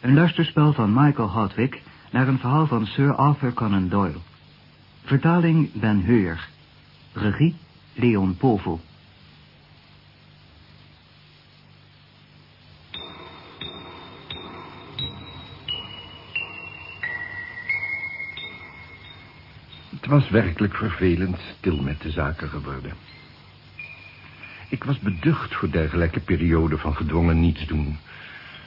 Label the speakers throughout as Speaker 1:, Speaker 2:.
Speaker 1: Een luisterspel van Michael Hardwick naar een verhaal van Sir Arthur Conan Doyle. Vertaling Ben Heur. Regie Leon Povel.
Speaker 2: Het was werkelijk vervelend stil met de zaken geworden. Ik was beducht voor dergelijke perioden van gedwongen nietsdoen.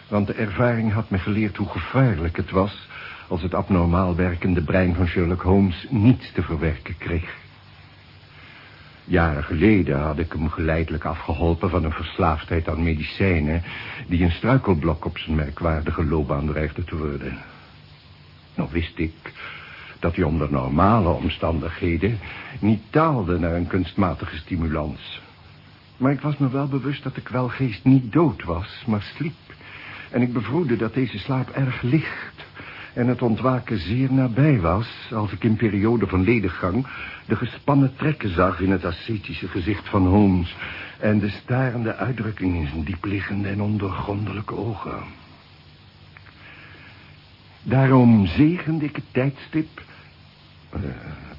Speaker 2: Want de ervaring had me geleerd hoe gevaarlijk het was... als het abnormaal werkende brein van Sherlock Holmes niets te verwerken kreeg. Jaren geleden had ik hem geleidelijk afgeholpen van een verslaafdheid aan medicijnen... die een struikelblok op zijn merkwaardige loopbaan dreigde te worden. Nou wist ik dat hij onder normale omstandigheden niet taalde naar een kunstmatige stimulans. Maar ik was me wel bewust dat de kwelgeest niet dood was, maar sliep. En ik bevroedde dat deze slaap erg licht en het ontwaken zeer nabij was... als ik in periode van lediggang de gespannen trekken zag in het ascetische gezicht van Holmes... en de starende uitdrukking in zijn diepliggende en ondoorgrondelijke ogen. Daarom zegende ik het tijdstip... Uh,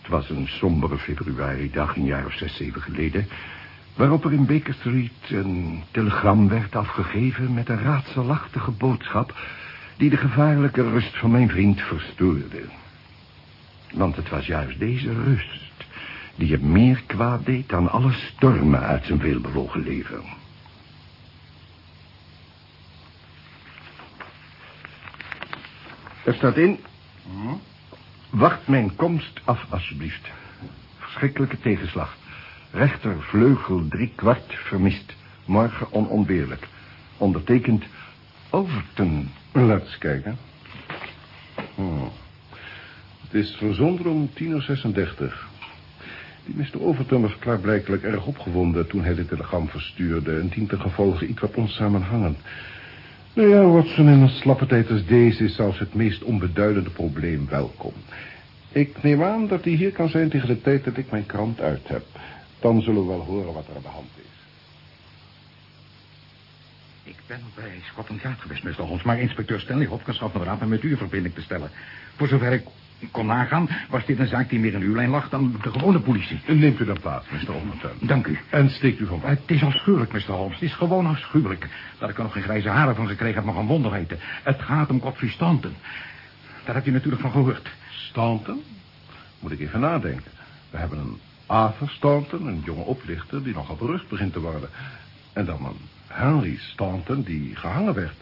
Speaker 2: het was een sombere februari-dag, een jaar of zes, zeven geleden... waarop er in Baker Street een telegram werd afgegeven... met een raadselachtige boodschap... die de gevaarlijke rust van mijn vriend verstoorde. Want het was juist deze rust... die hem meer kwaad deed dan alle stormen uit zijn veelbewogen leven... Er staat in... Wacht mijn komst af, alsjeblieft. Verschrikkelijke tegenslag. Rechtervleugel drie kwart vermist. Morgen onontbeerlijk. Ondertekend Overton.
Speaker 3: Laat eens kijken. Oh. Het is verzonden om 10.36 uur. Die Mr. Overton was klaarblijkelijk erg opgewonden toen hij de telegram verstuurde... en dient ten gevolge iets wat onsamenhangend. Nou ja, Watson, in een slappe tijd als deze is zelfs het meest onbeduidende probleem welkom. Ik neem aan dat hij hier kan zijn tegen de tijd dat ik mijn krant uit heb. Dan zullen we wel horen wat er aan de hand is.
Speaker 4: Ik ben bij Scotland Yard geweest, Mr. Holmes, maar inspecteur Stanley Hopkins had me raad me met u in verbinding te stellen. Voor zover ik kon nagaan, was dit een zaak die meer in uw lijn lag dan de gewone politie.
Speaker 3: Neemt u dan plaats, Mr. Overton.
Speaker 4: Dank u.
Speaker 3: En steekt u van
Speaker 4: Het is afschuwelijk, Mr. Holmes. Het is gewoon afschuwelijk. Dat ik er nog geen grijze haren van gekregen heb, mag een wonder weten. Het gaat om Godfrey Stanton. Daar hebt u natuurlijk van gehoord.
Speaker 3: Stanton? Moet ik even nadenken. We hebben een Arthur Stanton, een jonge oplichter... die nogal berucht begint te worden. En dan een Henry Stanton, die gehangen werd.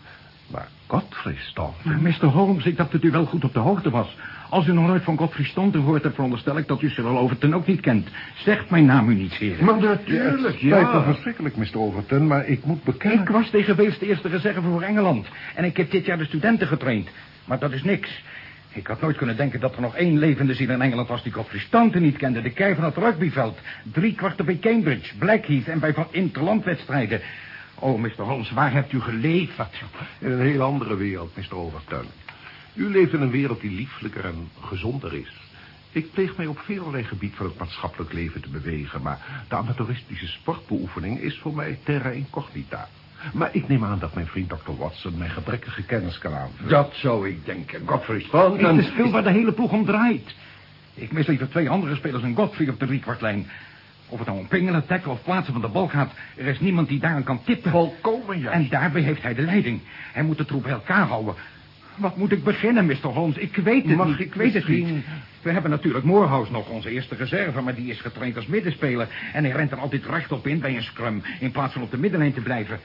Speaker 3: Maar Godfrey Stanton...
Speaker 4: Maar Mr. Holmes, ik dacht dat u wel goed op de hoogte was. Als u nog nooit van Godfrey Stanton gehoord hebt... veronderstel ik dat u Cyril Overton ook niet kent. Zegt mijn naam u niet, heren.
Speaker 3: Maar natuurlijk, ja. Het spijt me verschrikkelijk, Mr. Overton, maar ik moet bekennen...
Speaker 4: Ik was tegen Wales de eerste reserve voor Engeland. En ik heb dit jaar de studenten getraind. Maar dat is niks. Ik had nooit kunnen denken dat er nog één levende ziel in Engeland was... die Godfrey niet kende. De kei van het rugbyveld. Drie kwarten bij Cambridge, Blackheath en bij van interlandwedstrijden. Oh, Mr. Holmes, waar hebt u geleefd?
Speaker 3: In een heel andere wereld, Mr. Overton. U leeft in een wereld die lieflijker en gezonder is. Ik pleeg mij op velerlei gebied van het maatschappelijk leven te bewegen... maar de amateuristische sportbeoefening is voor mij terra incognita. Maar ik neem aan dat mijn vriend Dr. Watson mijn gebrekkige kennis kan aanvullen.
Speaker 4: Dat zou ik denken. Godfrey Stanton... Het is veel waar de hele ploeg om draait. Ik mis liever twee andere spelers dan Godfrey op de driekwartlijn. Of het nou om pingelen, tackle of plaatsen van de bal gaat... er is niemand die daaraan kan tippen.
Speaker 3: Volkomen juist.
Speaker 4: En daarbij heeft hij de leiding. Hij moet de troep bij elkaar houden. Wat moet ik beginnen, Mr. Holmes? Ik weet het
Speaker 3: Mag
Speaker 4: niet,
Speaker 3: ik
Speaker 4: weet het niet. We hebben natuurlijk Moorhouse nog, onze eerste reserve... maar die is getraind als middenspeler... en hij rent er altijd rechtop in bij een scrum... in plaats van op de middenlijn te blijven.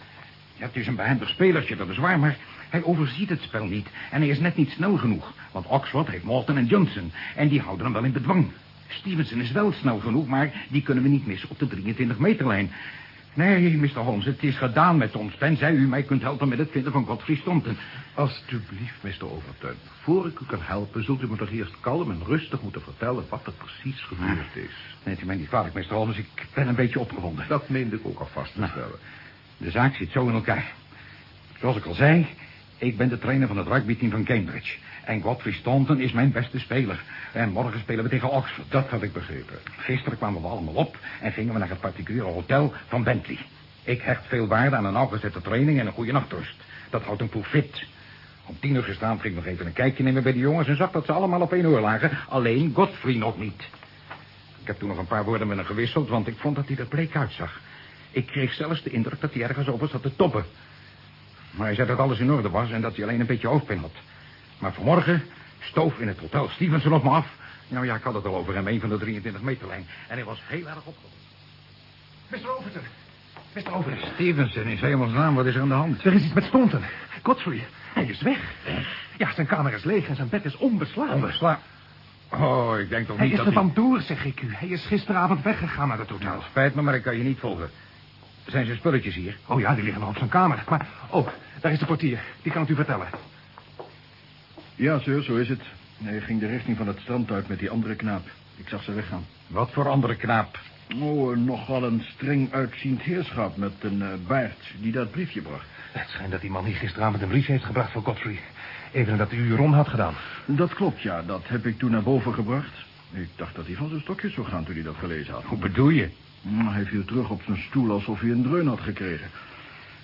Speaker 4: Het is een behendig spelertje, dat is waar, maar hij overziet het spel niet. En hij is net niet snel genoeg. Want Oxford heeft Morton en Johnson. En die houden hem wel in bedwang. Stevenson is wel snel genoeg, maar die kunnen we niet missen op de 23 meterlijn. Nee, Mr. Holmes, het is gedaan met ons. Tenzij u mij kunt helpen met het vinden van Godfrey Stanton.
Speaker 3: Alsjeblieft, Mr. Overton. Voor ik u kan helpen, zult u me toch eerst kalm en rustig moeten vertellen wat er precies gebeurd is.
Speaker 4: Neemt u mij niet kwalijk, Mr. Holmes. Ik ben een beetje opgewonden.
Speaker 3: Dat meende ik ook al vast te
Speaker 4: Nou. De zaak zit zo in elkaar. Zoals ik al zei, ik ben de trainer van het rugbyteam van Cambridge. En Godfrey Staunton is mijn beste speler. En morgen spelen we tegen Oxford.
Speaker 3: Dat had ik begrepen.
Speaker 4: Gisteren kwamen we allemaal op en gingen we naar het particuliere hotel van Bentley. Ik hecht veel waarde aan een nauwgezette training en een goede nachtrust. Dat houdt een ploeg fit. Om tien uur gisteravond ging ik nog even een kijkje nemen bij de jongens... en zag dat ze allemaal op één oor lagen. Alleen Godfrey nog niet. Ik heb toen nog een paar woorden met hem gewisseld... want ik vond dat hij er bleek uitzag. Ik kreeg zelfs de indruk dat hij ergens over zat te toppen. Maar hij zei dat alles in orde was en dat hij alleen een beetje hoofdpijn had. Maar vanmorgen stoof in het hotel Stevenson op me af. Nou ja, ik had het al over hem, een van de 23 meter lijn. En hij was heel erg opgewonden.
Speaker 5: Mr. Overton. Mr. Overton.
Speaker 4: Stevenson, in hemelsnaam, wat is er aan de hand?
Speaker 5: Er is iets met Staunton. Godfrey, hij is weg. Ja, zijn kamer is leeg en zijn bed is onbeslagen.
Speaker 4: Onbesla... Oh, ik denk toch
Speaker 5: Hij
Speaker 4: niet
Speaker 5: is
Speaker 4: dat
Speaker 5: er vandoor, zeg ik u. Hij is gisteravond weggegaan naar het hotel.
Speaker 4: Nou, spijt me, maar ik kan je niet volgen. Zijn zijn spulletjes hier?
Speaker 5: Oh ja, die liggen nog op zijn kamer. Maar, oh, daar is de portier. Die kan het u vertellen.
Speaker 2: Ja, sir, zo is het. Hij ging de richting van het strand uit met die andere knaap. Ik zag ze weggaan.
Speaker 4: Wat voor andere knaap?
Speaker 2: Oh, nogal een streng uitziend heerschap met een eh, baard die dat briefje bracht.
Speaker 5: Het schijnt dat die man hier gisteravond een brief heeft gebracht voor Godfrey. Even dat u Ron had gedaan.
Speaker 2: Dat klopt, ja. Dat heb ik toen naar boven gebracht. Ik dacht dat hij van zijn stokjes zou gaan toen hij dat gelezen had.
Speaker 4: Hoe bedoel je?
Speaker 2: Mm, Hij viel terug op zijn stoel alsof hij een dreun had gekregen.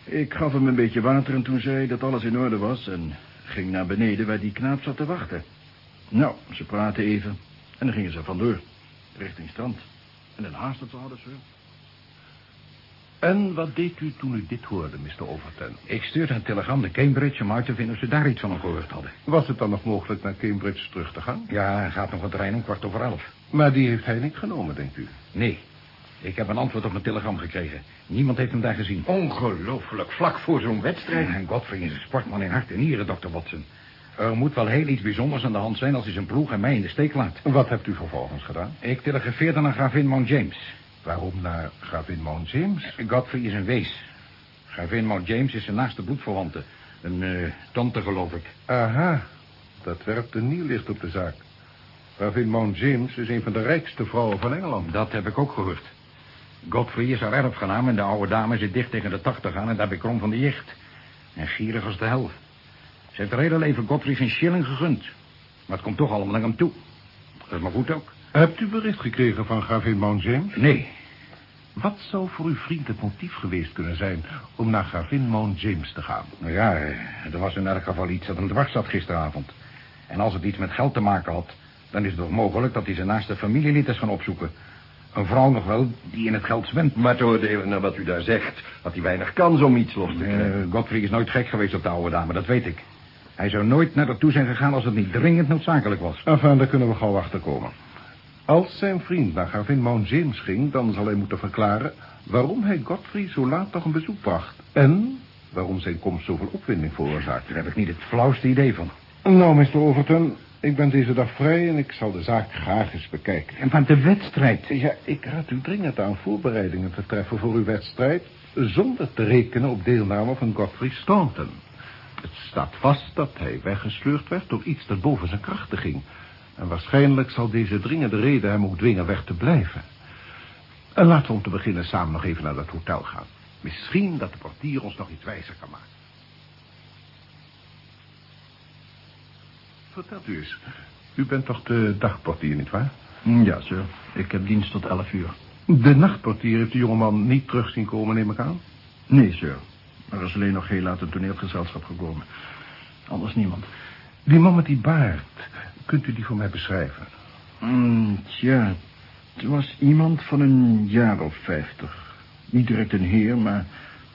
Speaker 2: Ik gaf hem een beetje water en toen zei hij dat alles in orde was... en ging naar beneden waar die knaap zat te wachten. Nou, ze praten even en dan gingen ze vandoor. Richting strand. En een haast dat ze hadden, sir.
Speaker 3: En wat deed u toen u dit hoorde, Mr. Overton?
Speaker 4: Ik stuurde een telegram naar Cambridge om uit te vinden of ze daar iets van hem gehoord hadden.
Speaker 3: Was het dan nog mogelijk naar Cambridge terug te gaan?
Speaker 4: Ja, hij gaat nog een trein om kwart over elf.
Speaker 3: Maar die heeft hij niet genomen, denkt u?
Speaker 4: Nee, ik heb een antwoord op mijn telegram gekregen. Niemand heeft hem daar gezien.
Speaker 3: Ongelooflijk, vlak voor zo'n wedstrijd.
Speaker 4: En Godfrey is een sportman in hart en nieren, dokter Watson. Er moet wel heel iets bijzonders aan de hand zijn als hij zijn ploeg en mij in de steek laat.
Speaker 3: Wat hebt u vervolgens gedaan?
Speaker 4: Ik telegrafeerde naar gravin Mount James.
Speaker 3: Waarom naar gravin Mount James?
Speaker 4: Godfrey is een wees. Gravin Mount James is zijn naaste bloedverwante. Een eh, tante, geloof ik.
Speaker 3: Aha, dat werpt een nieuw licht op de zaak. Gravin Mount James is een van de rijkste vrouwen van Engeland.
Speaker 4: Dat heb ik ook gehoord. Godfrey is haar erfgenaam en de oude dame zit dicht tegen de tachtig aan... en daar krom van de jicht. En gierig als de hel. Ze heeft haar hele leven Godfrey geen shilling gegund. Maar het komt toch allemaal naar hem toe. Dat is maar goed ook.
Speaker 3: Hebt u bericht gekregen van gravin Mount James?
Speaker 4: Nee,
Speaker 3: Wat zou voor uw vriend het motief geweest kunnen zijn om naar gravin Mount James te gaan?
Speaker 4: nou ja, er was in elk geval iets dat hem dwars zat gisteravond. En als het iets met geld te maken had... dan is het toch mogelijk dat hij zijn naaste familielid is gaan opzoeken. Een vrouw nog wel die in het geld zwemt.
Speaker 3: Maar te oordelen naar wat u daar zegt, had hij weinig kans om iets los te krijgen.
Speaker 4: Eh, Godfrey is nooit gek geweest op de oude dame, dat weet ik. Hij zou nooit naar haar toe zijn gegaan als het niet dringend noodzakelijk was.
Speaker 3: Enfin, daar kunnen we gauw achter komen. Als zijn vriend naar gravin Mount James ging, dan zal hij moeten verklaren... waarom hij Godfrey zo laat nog een bezoek bracht. En waarom zijn komst zoveel opwinding veroorzaakt.
Speaker 4: Daar heb ik niet het flauwste idee van.
Speaker 3: Nou, Mr. Overton, ik ben deze dag vrij en ik zal de zaak graag eens bekijken.
Speaker 4: En van de wedstrijd.
Speaker 3: Ja, ik raad u dringend aan voorbereidingen te treffen voor uw wedstrijd... zonder te rekenen op deelname van Godfrey Staunton. Het staat vast dat hij weggesleurd werd door iets dat boven zijn krachten ging. En waarschijnlijk zal deze dringende reden hem ook dwingen weg te blijven. En laten we om te beginnen samen nog even naar dat hotel gaan. Misschien dat de portier ons nog iets wijzer kan maken. Vertelt u eens. U bent toch de dagportier, nietwaar?
Speaker 2: Mm, Ja, sir. Ik heb dienst tot elf uur.
Speaker 3: De nachtportier heeft de jongeman niet terug zien komen, neem ik aan?
Speaker 2: Nee, sir. Er is alleen nog heel laat een toneelgezelschap gekomen. Anders niemand.
Speaker 3: Die man met die baard, kunt u die voor mij beschrijven?
Speaker 2: Mm, tja, het was iemand van een jaar of vijftig. Niet direct een heer, maar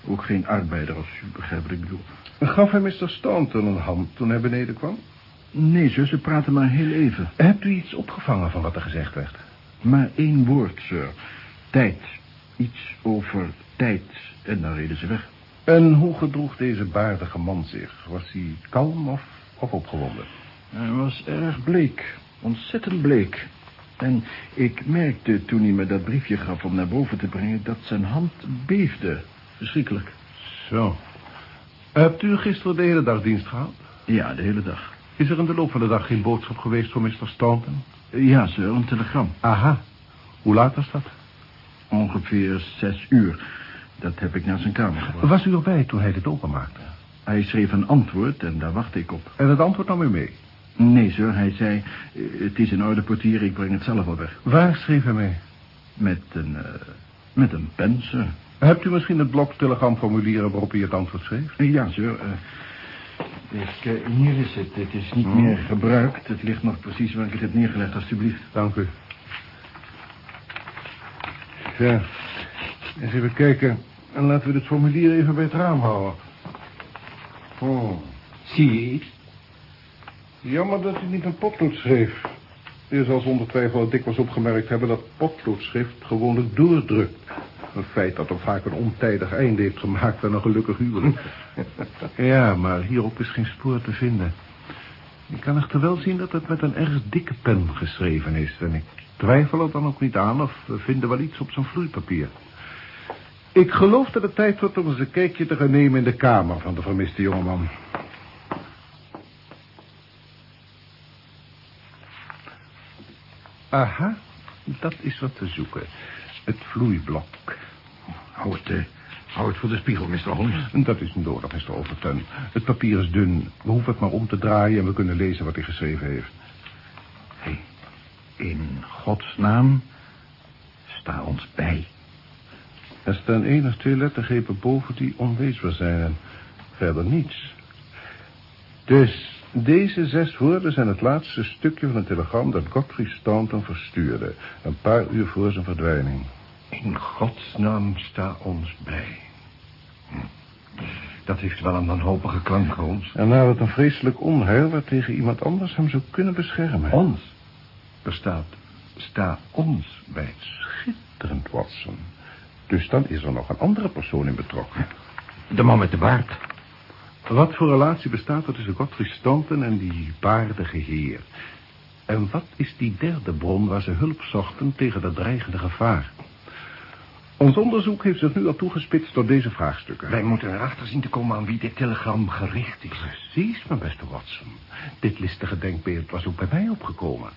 Speaker 2: ook geen arbeider, als u begrijpt wat ik bedoel.
Speaker 3: Gaf hij Mr. Staunton een hand toen hij beneden kwam?
Speaker 2: Nee, sir, ze praten maar heel even.
Speaker 3: Hebt u iets opgevangen van wat er gezegd werd?
Speaker 2: Maar één woord, sir. Tijd. Iets over tijd. En dan reden ze weg.
Speaker 3: En hoe gedroeg deze baardige man zich? Was hij kalm of, of opgewonden?
Speaker 2: Hij was erg bleek. Ontzettend bleek. En ik merkte toen hij me dat briefje gaf om naar boven te brengen... dat zijn hand beefde. Verschrikkelijk.
Speaker 3: Zo. Hebt u gisteren de hele dag dienst gehad?
Speaker 2: Ja, de hele dag.
Speaker 3: Is er in de loop van de dag geen boodschap geweest voor Mr. Staunton?
Speaker 2: Ja, sir, een telegram.
Speaker 3: Aha. Hoe laat was dat?
Speaker 2: Ongeveer zes uur. Dat heb ik naar zijn kamer gebracht.
Speaker 3: Was u erbij toen hij dit openmaakte?
Speaker 2: Hij schreef een antwoord en daar wacht ik op.
Speaker 3: En het antwoord nam u mee?
Speaker 2: Nee, sir, hij zei... Het is in orde, portier, ik breng het zelf wel weg.
Speaker 3: Waar schreef hij mee?
Speaker 2: Met een... eh, met een pen, sir.
Speaker 3: Hebt u misschien het blok telegramformulier waarop u het antwoord schreef?
Speaker 2: Ja, sir. eh,
Speaker 6: Eh, hier is het. Het is niet meer gebruikt. Het ligt nog precies waar ik het heb neergelegd, alstublieft.
Speaker 3: Dank u. Ja, eens even kijken. En laten we dit formulier even bij het raam houden. Oh,
Speaker 6: Zie je iets?
Speaker 3: jammer dat hij niet een potlood schreef. Je zal zonder twijfel dikwijls opgemerkt hebben dat potloodschrift gewoonlijk doordrukt. Een feit dat hem vaak een ontijdig einde heeft gemaakt aan een gelukkig huwelijk. ja, maar hierop is geen spoor te vinden. Ik kan echter wel zien dat het met een erg dikke pen geschreven is. En ik twijfel er dan ook niet aan of we vinden wel iets op zijn vloeipapier. Ik geloof dat het tijd wordt om eens een kijkje te gaan nemen in de kamer van de vermiste jongeman. Aha, dat is wat te zoeken. Het vloeiblok.
Speaker 4: Hou het, eh, hou het voor de spiegel, Mr. Holmes.
Speaker 3: Dat is nodig, Mr. Overton. Het papier is dun. We hoeven het maar om te draaien en we kunnen lezen wat hij geschreven heeft.
Speaker 4: Hey, in godsnaam, sta ons bij.
Speaker 3: Er staan één of twee lettergrepen boven die onleesbaar zijn en verder niets. Dus deze zes woorden zijn het laatste stukje van het telegram dat Godfrey Staunton verstuurde. Een paar uur voor zijn verdwijning.
Speaker 2: In godsnaam sta ons bij. Hm. Dat heeft wel een wanhopige klank, Holmes.
Speaker 3: En na het een vreselijk onheil waartegen iemand anders hem zou kunnen beschermen.
Speaker 2: Ons? Er staat, sta ons bij.
Speaker 3: Schitterend, Watson. Dus dan is er nog een andere persoon in betrokken.
Speaker 4: De man met de baard.
Speaker 3: Wat voor relatie bestaat er tussen Godfrey Staunton en die baardige heer? En wat is die derde bron waar ze hulp zochten tegen dat dreigende gevaar? Ons onderzoek heeft zich nu al toegespitst tot deze vraagstukken.
Speaker 2: Wij moeten erachter zien te komen aan wie dit telegram gericht is.
Speaker 3: Precies, mijn beste Watson. Dit listige denkbeeld was ook bij mij opgekomen.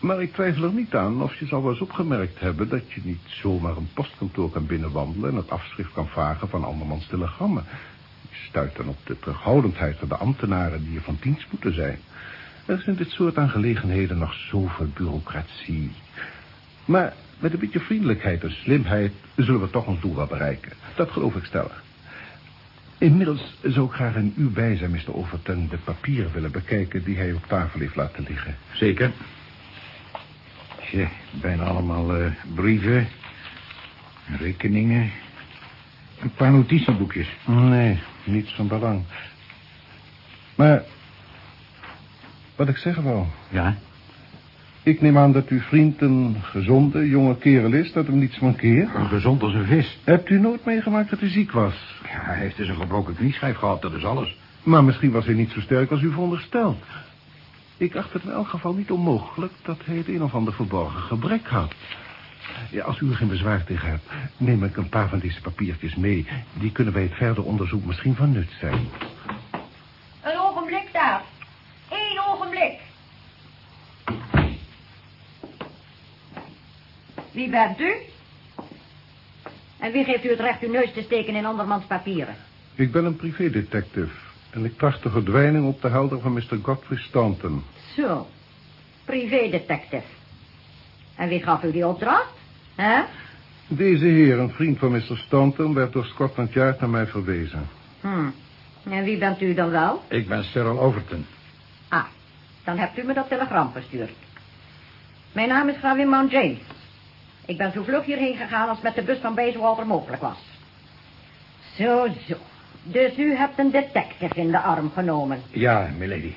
Speaker 3: Maar ik twijfel er niet aan of je zal wel eens opgemerkt hebben... dat je niet zomaar een postkantoor kan binnenwandelen... en het afschrift kan vragen van andermans telegrammen. Stuit dan op de terughoudendheid van de ambtenaren... die er van dienst moeten zijn. Er is in dit soort aangelegenheden nog zoveel bureaucratie. Maar met een beetje vriendelijkheid en slimheid... zullen we toch ons doel wel bereiken. Dat geloof ik stellig. Inmiddels zou ik graag in uw bijzijn, Mr. Overton... de papieren willen bekijken die hij op tafel heeft laten liggen.
Speaker 4: Zeker. Ja, bijna allemaal eh, brieven, rekeningen, een paar notitieboekjes.
Speaker 3: Nee, niets van belang. Maar, wat ik zeggen wou...
Speaker 4: Ja?
Speaker 3: Ik neem aan dat uw vriend een gezonde, jonge kerel is, dat hem niets mankeert.
Speaker 4: Gezond als een vis.
Speaker 3: Hebt u nooit meegemaakt dat hij ziek was?
Speaker 4: Ja, hij heeft dus een gebroken knieschijf gehad, dat is alles.
Speaker 3: Maar misschien was hij niet zo sterk als u veronderstelt. Ik acht het in elk geval niet onmogelijk dat hij het een of ander verborgen gebrek had. Ja, als u er geen bezwaar tegen hebt, neem ik een paar van deze papiertjes mee. Die kunnen bij het verder onderzoek misschien van nut zijn.
Speaker 7: Een ogenblik daar. Eén ogenblik. Wie bent u? En wie geeft u het recht uw neus te steken in andermans papieren?
Speaker 3: Ik ben een privédetective en ik tracht de verdwijning op te helderen van Mr. Godfrey Staunton.
Speaker 7: Zo, privédetective. En wie gaf u die opdracht? Hè?
Speaker 3: Deze heer, een vriend van Mr. Staunton, werd door Scotland Yard naar mij verwezen.
Speaker 7: Hm. En wie bent u dan wel?
Speaker 4: Ik ben Cyril Overton.
Speaker 7: Ah, dan hebt u me dat telegram verstuurd. Mijn naam is Gravin Mount James. Ik ben zo vlug hierheen gegaan als met de bus van Bayswater mogelijk was. Zo, zo. Dus u hebt een detective in de arm genomen.
Speaker 4: Ja, milady.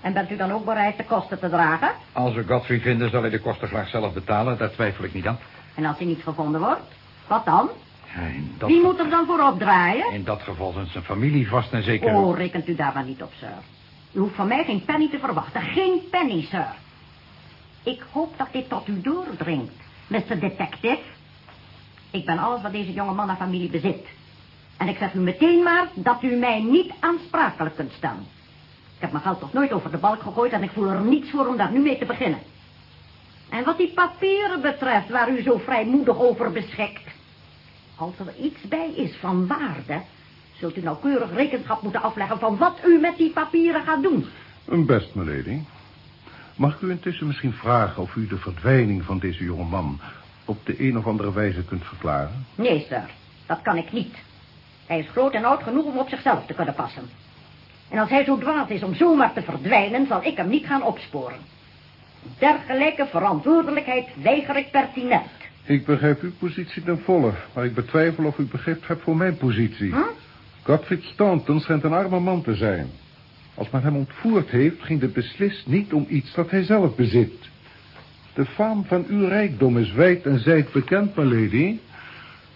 Speaker 7: En bent u dan ook bereid de kosten te dragen?
Speaker 4: Als we Godfrey vinden, zal hij de kosten graag zelf betalen. Daar twijfel ik niet aan.
Speaker 7: En als hij niet gevonden wordt, wat dan?
Speaker 4: Ja, in, dat
Speaker 7: Wie moet er dan voor opdraaien?
Speaker 4: in dat geval zijn zijn familie vast en zeker...
Speaker 7: Oh, rekent u daar maar niet op, sir. U hoeft van mij geen penny te verwachten. Geen penny, sir. Ik hoop dat dit tot u doordringt, Mr. Detective. Ik ben alles wat deze jonge man en familie bezit. En ik zeg u meteen maar dat u mij niet aansprakelijk kunt stellen. Ik heb mijn geld nog nooit over de balk gegooid en ik voel er niets voor om daar nu mee te beginnen. En wat die papieren betreft waar u zo vrijmoedig over beschikt. Als er iets bij is van waarde, zult u nauwkeurig rekenschap moeten afleggen van wat u met die papieren gaat doen.
Speaker 3: Een best, milady. Mag ik u intussen misschien vragen of u de verdwijning van deze jonge man... op de een of andere wijze kunt verklaren?
Speaker 7: Nee, sir, dat kan ik niet. Hij is groot en oud genoeg om op zichzelf te kunnen passen. En als hij zo dwaas is om zomaar te verdwijnen, zal ik hem niet gaan opsporen. Dergelijke verantwoordelijkheid weiger ik pertinent.
Speaker 3: Ik begrijp uw positie ten volle, maar ik betwijfel of u begrip hebt voor mijn positie.
Speaker 7: Hm?
Speaker 3: Gottfried Staunton schijnt een arme man te zijn. Als men hem ontvoerd heeft, ging het beslist niet om iets dat hij zelf bezit. De faam van uw rijkdom is wijd en zijd bekend, my lady.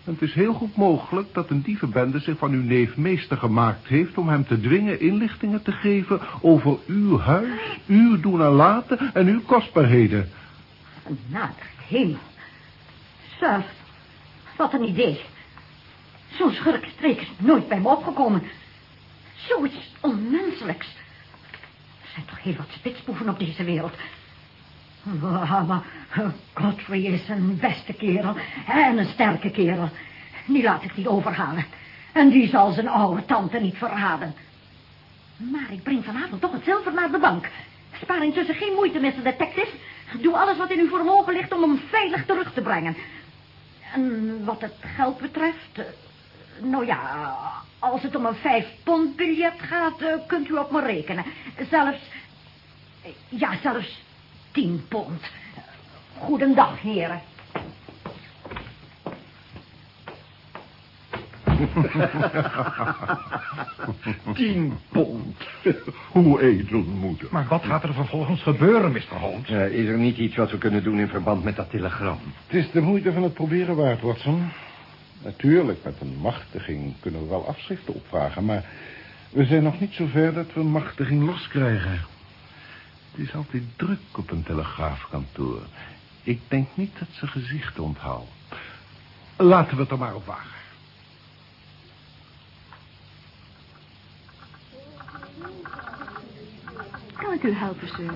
Speaker 3: Het is heel goed mogelijk dat een dievenbende zich van uw neef meester gemaakt heeft... om hem te dwingen inlichtingen te geven over uw huis, uw doen en laten en uw kostbaarheden.
Speaker 7: Nader hemel. Sir, wat een idee. Zo'n schurkstreek is nooit bij me opgekomen. Zoiets onmenselijks. Er zijn toch heel wat spitsboeven op deze wereld. Maar Godfrey is een beste kerel en een sterke kerel. Die laat ik niet overhalen. En die zal zijn oude tante niet verraden. Maar ik breng vanavond toch het zilver naar de bank. Spaar intussen geen moeite, Mr. Detective. Doe alles wat in uw vermogen ligt om hem veilig terug te brengen. En wat het geld betreft... eh, Nou ja, als het om een vijf pond biljet gaat, eh, kunt u op me rekenen. Zelfs... eh, Ja, zelfs tien pond. Goedendag, heren.
Speaker 2: Tien pond. Hoe edelmoedig.
Speaker 5: Maar wat gaat er vervolgens gebeuren, Mr. Holmes?
Speaker 2: Ja, is er niet iets wat we kunnen doen in verband met dat telegram?
Speaker 3: Het is de moeite van het proberen waard, Watson. Natuurlijk, met een machtiging kunnen we wel afschriften opvragen, maar we zijn nog niet zo ver dat we een machtiging loskrijgen. Het is altijd druk op een telegraafkantoor. Ik denk niet dat ze gezichten onthouden. Laten we het er maar op wagen.
Speaker 8: Kan ik u helpen, sir?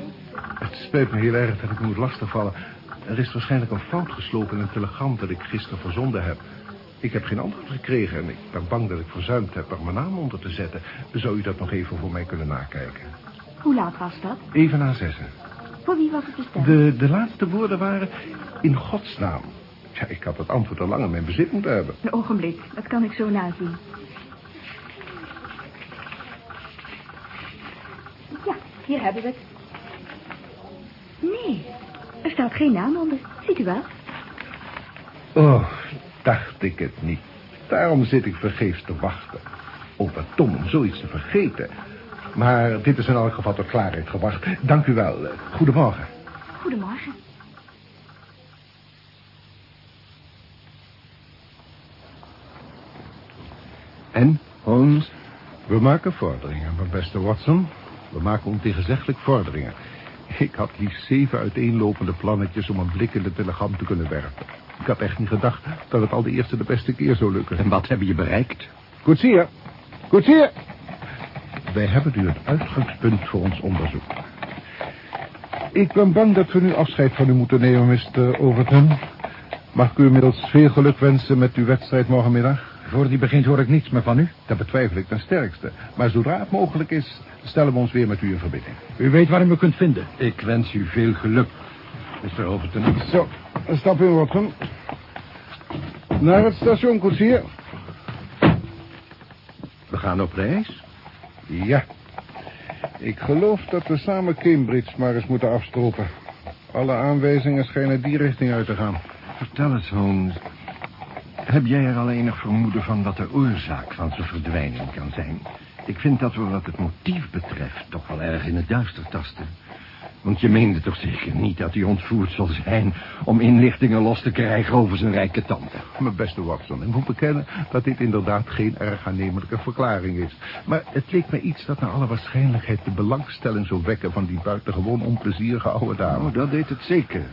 Speaker 3: Het spijt me heel erg dat ik u moet lastigvallen. Er is waarschijnlijk een fout geslopen in een telegram dat ik gisteren verzonden heb. Ik heb geen antwoord gekregen en ik ben bang dat ik verzuimd heb er mijn naam onder te zetten. Zou u dat nog even voor mij kunnen nakijken?
Speaker 8: Hoe laat was dat?
Speaker 3: Even na zessen.
Speaker 8: Voor wie was het bestemd?
Speaker 3: De, de laatste woorden waren in godsnaam. Ja, ik had het antwoord al lang in mijn bezit moeten hebben.
Speaker 8: Een ogenblik, dat kan ik zo nazien. Ja, hier hebben we het. Nee, er staat geen naam onder. Ziet u wel?
Speaker 3: Oh, dacht ik het niet. Daarom zit ik vergeefs te wachten. Wat dom om zoiets te vergeten. Maar dit is in elk geval tot klaarheid gebracht. Dank u wel. Eh, Goedemorgen.
Speaker 8: Goedemorgen.
Speaker 2: En, Holmes?
Speaker 3: We maken vorderingen, mijn beste Watson. We maken ontegenzeggelijk vorderingen. Ik had liefst zeven uiteenlopende plannetjes om een blik in de telegram te kunnen werpen. Ik had echt niet gedacht dat het al de eerste de beste keer zou lukken.
Speaker 2: En wat hebben je bereikt?
Speaker 3: Koetsier! Koetsier! Wij hebben nu het uitgangspunt voor ons onderzoek. Ik ben bang dat we nu afscheid van u moeten nemen, Mr. Overton. Mag ik u inmiddels veel geluk wensen met uw wedstrijd morgenmiddag?
Speaker 4: Voor die begint hoor ik niets meer van u.
Speaker 3: Dat betwijfel ik ten sterkste. Maar zodra het mogelijk is, stellen we ons weer met u in verbinding.
Speaker 4: U weet waar u me kunt vinden.
Speaker 2: Ik wens u veel geluk, Mr. Overton.
Speaker 3: Zo, stap in, Watson. Naar het station, koetsier.
Speaker 2: We gaan op reis.
Speaker 3: Ja. Ik geloof dat we samen Cambridge maar eens moeten afstropen. Alle aanwijzingen schijnen die richting uit te gaan.
Speaker 2: Vertel eens, Holmes. Heb jij er al enig vermoeden van wat de oorzaak van zijn verdwijning kan zijn? Ik vind dat we wat het motief betreft toch wel erg in het duister tasten. Want je meende toch zeker niet dat hij ontvoerd zal zijn... om inlichtingen los te krijgen over zijn rijke tante?
Speaker 3: Mijn beste Watson, ik moet bekennen dat dit inderdaad geen erg aannemelijke verklaring is. Maar het leek me iets dat naar alle waarschijnlijkheid de belangstelling zou wekken van die buitengewoon onplezierige oude dame.
Speaker 2: Oh, dat deed het zeker.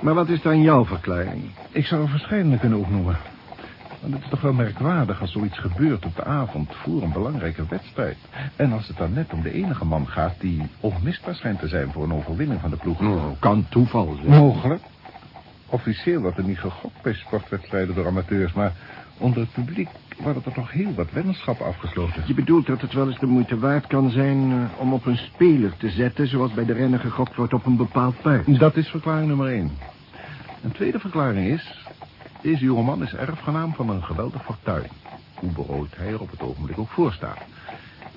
Speaker 2: Maar wat is dan jouw verklaring?
Speaker 3: Ik zou er verschillende kunnen opnoemen. Want het is toch wel merkwaardig als zoiets gebeurt op de avond voor een belangrijke wedstrijd. En als het dan net om de enige man gaat die onmisbaar schijnt te zijn voor een overwinning van de ploeg.
Speaker 2: Oh, kan toeval zijn.
Speaker 3: Mogelijk. Officieel wordt er niet gegokt bij sportwedstrijden door amateurs, maar onder het publiek worden er toch heel wat weddenschappen afgesloten.
Speaker 2: Je bedoelt dat het wel eens de moeite waard kan zijn eh, om op een speler te zetten... zoals bij de rennen gegokt wordt op een bepaald paard.
Speaker 3: Dat is verklaring nummer één. Een tweede verklaring is... Deze jongeman is erfgenaam van een geweldig fortuin. Hoe berooid hij er op het ogenblik ook voor staat.